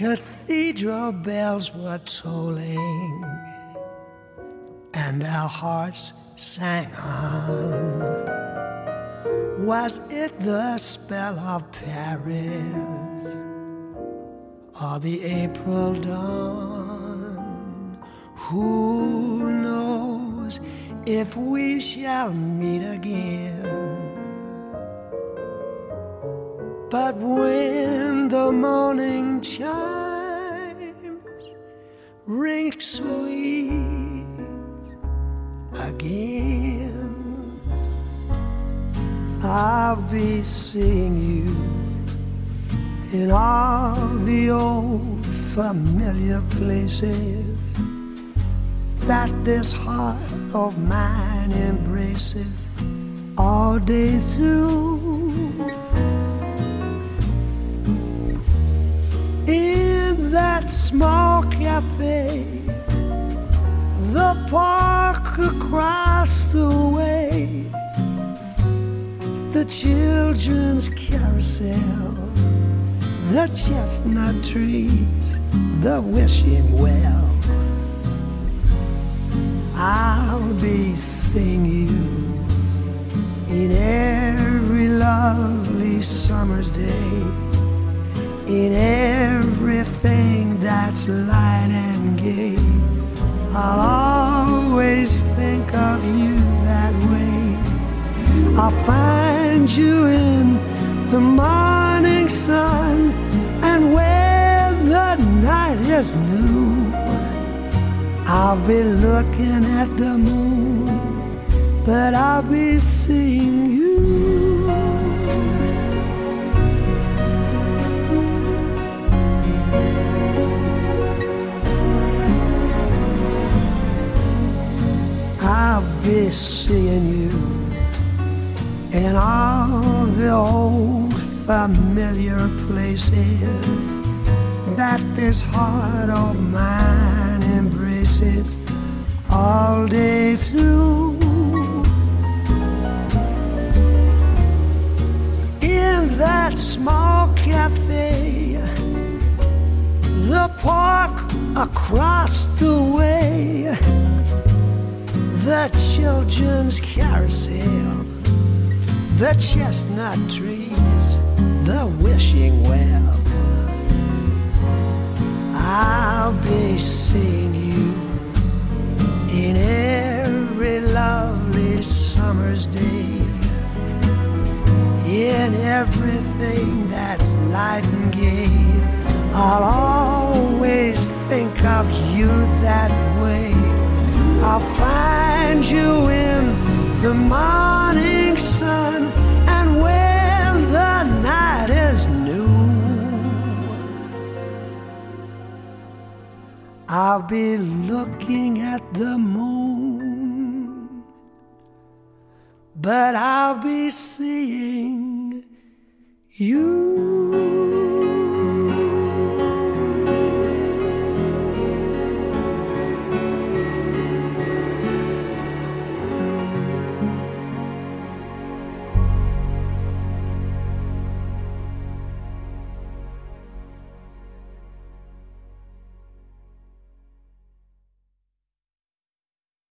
cathedral bells were tolling and our hearts sang on. Was it the spell of Paris or the April dawn? Who knows if we shall meet again? But when the morning chimes ring sweet again, I'll be seeing you in all the old familiar places that this heart of mine embraces all day through. Small cafe, the park across the way, the children's carousel, the chestnut trees, the wishing well. I'll be seeing you in every lovely summer's day, in that's light and gay. I'll always think of you that way. I'll find you in the morning sun, and when the night is new. I'll be looking at the moon, but I'll be seeing you. Be seeing you in all the old familiar places that this heart of mine embraces all day through. In that small cafe, the park across the way, the children's carousel, the chestnut trees, the wishing well. I'll be seeing you in every lovely summer's day, in everything that's light and gay. I'll always think of you that way. I'll find you in the morning sun, and when the night is new. I'll be looking at the moon, but I'll be seeing you.